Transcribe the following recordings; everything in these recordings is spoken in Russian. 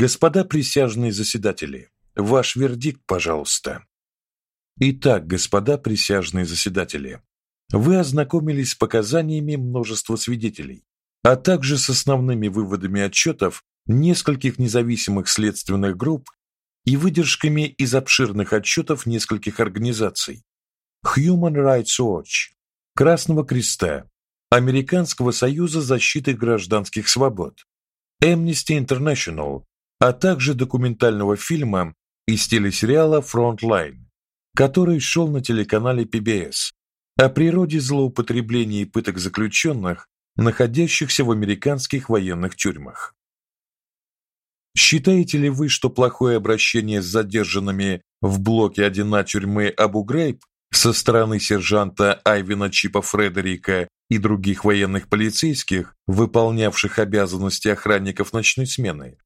Господа присяжные заседатели, ваш вердикт, пожалуйста. Итак, господа присяжные заседатели, вы ознакомились с показаниями множества свидетелей, а также с основными выводами отчетов нескольких независимых следственных групп и выдержками из обширных отчетов нескольких организаций: Human Rights Watch, Красного Креста, Американского союза защиты гражданских свобод, Amnesty International, а также документального фильма из телесериала Frontline, который шел на телеканале PBS о природе злоупотребления и пыток заключенных, находящихся в американских военных тюрьмах. Считаете ли вы, что плохое обращение с задержанными в блоке 1 тюрьмы Абу-Грейб со стороны сержанта Айвина Чипа Фредерика и других военных полицейских, выполнявших обязанности охранников ночной смены,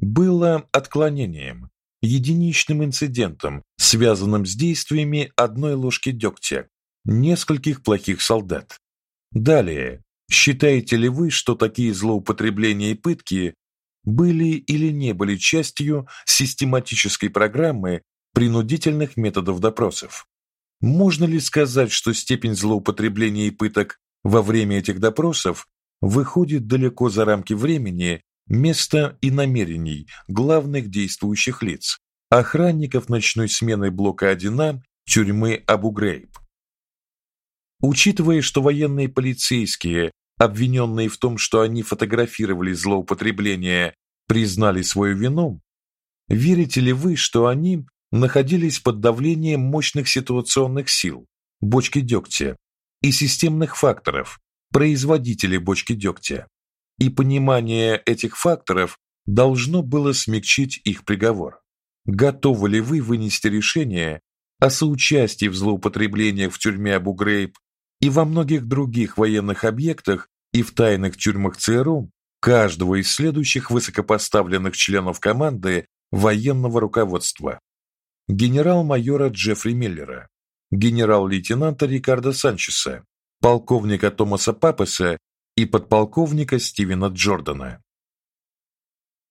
было отклонением, единичным инцидентом, связанным с действиями одной ложки дегтя нескольких плохих солдат. Далее, считаете ли вы, что такие злоупотребления и пытки были или не были частью систематической программы принудительных методов допросов? Можно ли сказать, что степень злоупотребления и пыток во время этих допросов выходит далеко за рамки времени, места и намерений главных действующих лиц, охранников ночной смены блока 1А тюрьмы Абу-Грейб? Учитывая, что военные полицейские, обвиненные в том, что они фотографировали злоупотребление, признали свою вину, верите ли вы, что они находились под давлением мощных ситуационных сил, бочки дегтя и системных факторов, производителей бочки дегтя? И понимание этих факторов должно было смягчить их приговор. Готовы ли вы вынести решение о соучастии в злоупотреблениях в тюрьме Абу-Грейб и во многих других военных объектах и в тайных тюрьмах ЦРУ каждого из следующих высокопоставленных членов команды военного руководства: генерал-майора Джеффри Миллера, генерал-лейтенанта Рикардо Санчеса, полковника Томаса Папеса и подполковника Стивена Джордана.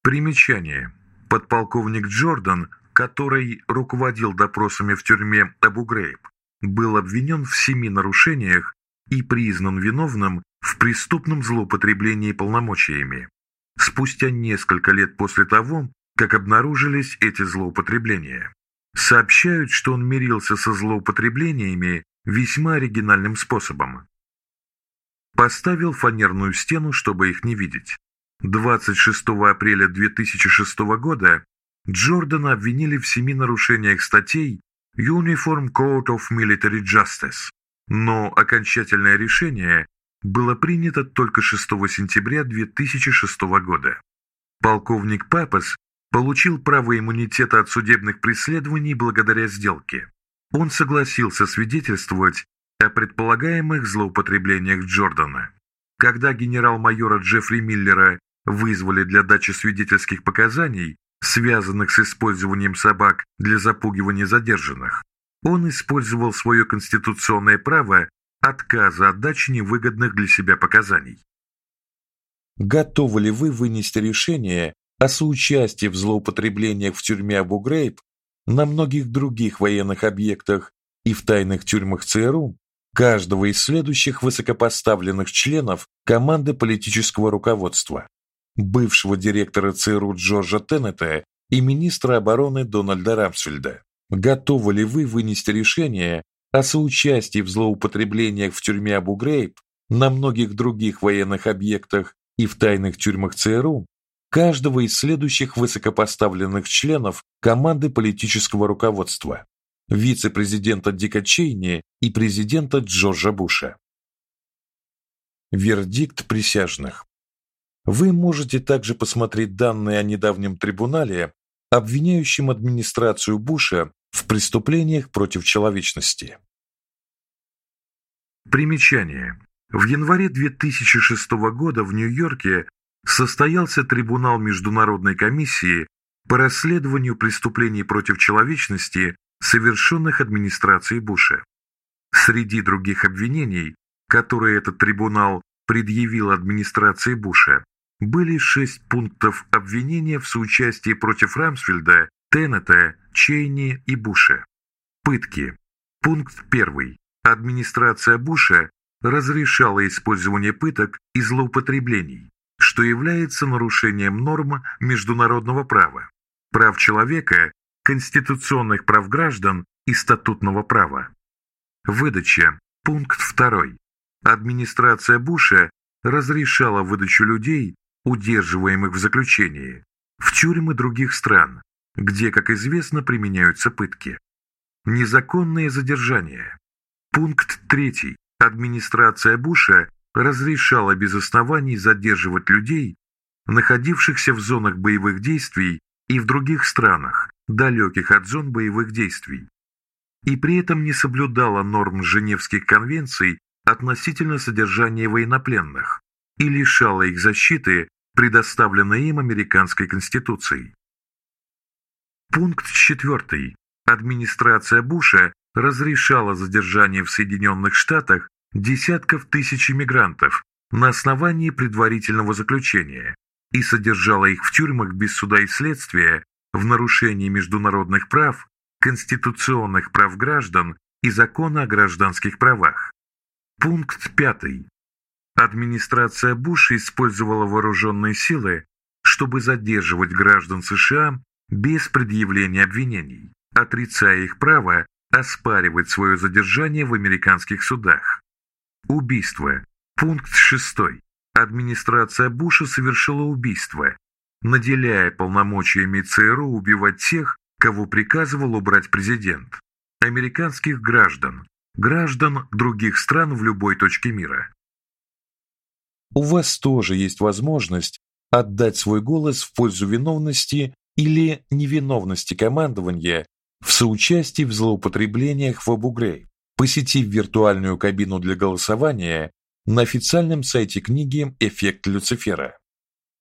Примечание. Подполковник Джордан, который руководил допросами в тюрьме Абу-Грейб, был обвинен в семи нарушениях и признан виновным в преступном злоупотреблении полномочиями. Спустя несколько лет после того, как обнаружились эти злоупотребления, сообщают, что он мирился со злоупотреблениями весьма оригинальным способом. Поставил фанерную стену, чтобы их не видеть. 26 апреля 2006 года Джордана обвинили в семи нарушениях статей Uniform Code of Military Justice, но окончательное решение было принято только 6 сентября 2006 года. Полковник Папас получил право иммунитета от судебных преследований благодаря сделке. Он согласился свидетельствовать о предполагаемых злоупотреблениях Джордана. Когда генерал-майора Джеффри Миллера вызвали для дачи свидетельских показаний, связанных с использованием собак для запугивания задержанных, он использовал свое конституционное право отказа от дачи невыгодных для себя показаний. Готовы ли вы вынести решение о соучастии в злоупотреблениях в тюрьме Абу-Грейб, на многих других военных объектах и в тайных тюрьмах ЦРУ каждого из следующих высокопоставленных членов команды политического руководства: бывшего директора ЦРУ Джорджа Теннета и министра обороны Дональда Рамсфельда. Готовы ли вы вынести решение о соучастии в злоупотреблениях в тюрьме Абу-Грейб, на многих других военных объектах и в тайных тюрьмах ЦРУ каждого из следующих высокопоставленных членов команды политического руководства: вице-президента Дика Чейни и президента Джорджа Буша. Вердикт присяжных. Вы можете также посмотреть данные о недавнем трибунале, обвиняющем администрацию Буша в преступлениях против человечности. Примечание. В январе 2006 года в Нью-Йорке состоялся трибунал Международной комиссии по расследованию преступлений против человечности, совершенных администрацией Буша. Среди других обвинений, которые этот трибунал предъявил администрации Буша, были шесть пунктов обвинения в соучастии против Рамсфельда, Теннета, Чейни и Буша. Пытки. Пункт 1. Администрация Буша разрешала использование пыток и злоупотреблений, что является нарушением норм международного права, прав человека, конституционных прав граждан и статутного права. Выдача. Пункт 2. Администрация Буша разрешала выдачу людей, удерживаемых в заключении, в тюрьмы других стран, где, как известно, применяются пытки. Незаконные задержания. Пункт 3. Администрация Буша разрешала без оснований задерживать людей, находившихся в зонах боевых действий и в других странах, далеких от зон боевых действий, и при этом не соблюдала норм Женевских конвенций относительно содержания военнопленных и лишала их защиты, предоставленной им американской Конституцией. Пункт 4. Администрация Буша разрешала задержание в Соединенных Штатах десятков тысяч иммигрантов на основании предварительного заключения и содержала их в тюрьмах без суда и следствия в нарушении международных прав, конституционных прав граждан и закона о гражданских правах. Пункт 5. Администрация Буша использовала вооруженные силы, чтобы задерживать граждан США без предъявления обвинений, отрицая их право оспаривать свое задержание в американских судах. Убийство. Пункт 6. Администрация Буша совершила убийство, наделяя полномочиями ЦРУ убивать тех, кого приказывал убрать президент, американских граждан, граждан других стран в любой точке мира. У вас тоже есть возможность отдать свой голос в пользу виновности или невиновности командования в соучастии в злоупотреблениях в Абу-Грейб, посетив виртуальную кабину для голосования на официальном сайте книги Эффект Люцифера.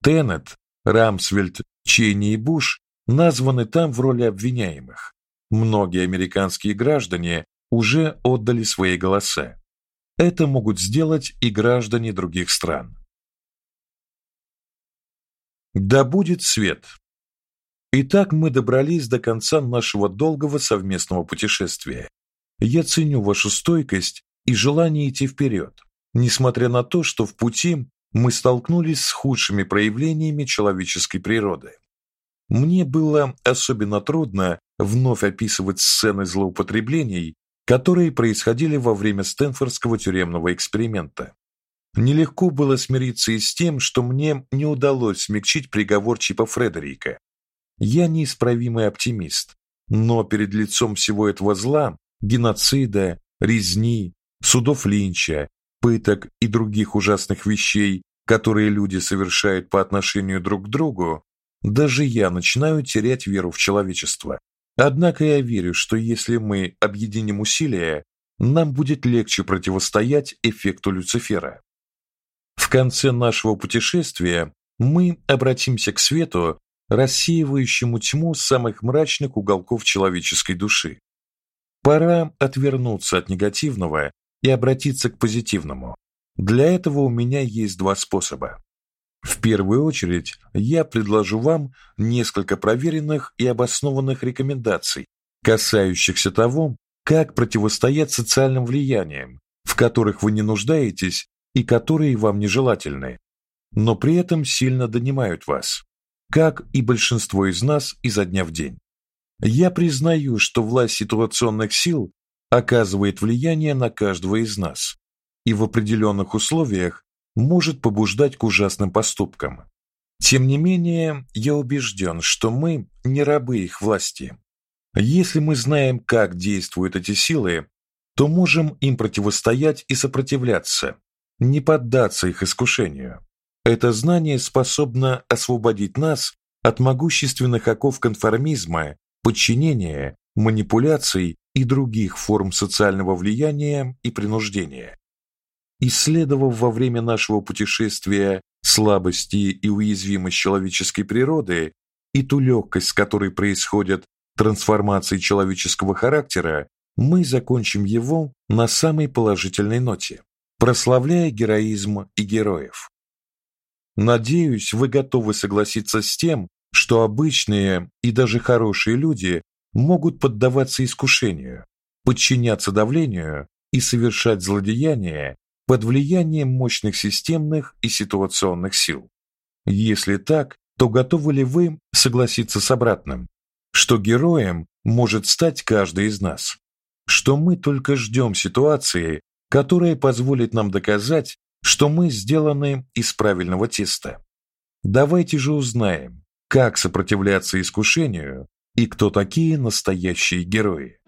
Теннет, Рамсвельд, Чейни и Буш названы там в роли обвиняемых. Многие американские граждане уже отдали свои голоса. Это могут сделать и граждане других стран. Да будет свет. Итак, мы добрались до конца нашего долгого совместного путешествия. Я ценю вашу стойкость и желание идти вперед, несмотря на то, что в пути мы столкнулись с худшими проявлениями человеческой природы. Мне было особенно трудно вновь описывать сцены злоупотреблений, которые происходили во время Стэнфордского тюремного эксперимента. Нелегко было смириться и с тем, что мне не удалось смягчить приговор Чипа Фредерика. Я неисправимый оптимист, но перед лицом всего этого зла, геноцида, резни, судов Линча, пыток и других ужасных вещей, которые люди совершают по отношению друг к другу, даже я начинаю терять веру в человечество. Однако я верю, что если мы объединим усилия, нам будет легче противостоять эффекту Люцифера. В конце нашего путешествия мы обратимся к свету, рассеивающему тьму самых мрачных уголков человеческой души. Пора отвернуться от негативного и обратиться к позитивному. Для этого у меня есть два способа. В первую очередь, я предложу вам несколько проверенных и обоснованных рекомендаций, касающихся того, как противостоять социальным влияниям, в которых вы не нуждаетесь и которые вам нежелательны, но при этом сильно донимают вас, как и большинство из нас изо дня в день. Я признаю, что власть ситуационных сил оказывает влияние на каждого из нас, и в определенных условиях может побуждать к ужасным поступкам. Тем не менее, я убежден, что мы не рабы их власти. Если мы знаем, как действуют эти силы, то можем им противостоять и сопротивляться, не поддаться их искушению. Это знание способно освободить нас от могущественных оков конформизма, подчинения, манипуляций и других форм социального влияния и принуждения. Исследовав во время нашего путешествия слабости и уязвимость человеческой природы и ту легкость, с которой происходят трансформации человеческого характера, мы закончим его на самой положительной ноте, прославляя героизм и героев. Надеюсь, вы готовы согласиться с тем, что обычные и даже хорошие люди могут поддаваться искушению, подчиняться давлению и совершать злодеяния под влиянием мощных системных и ситуационных сил. Если так, то готовы ли вы согласиться с обратным, что героем может стать каждый из нас? Что мы только ждем ситуации, которая позволит нам доказать, что мы сделаны из правильного теста. Давайте же узнаем, как сопротивляться искушению и кто такие настоящие герои.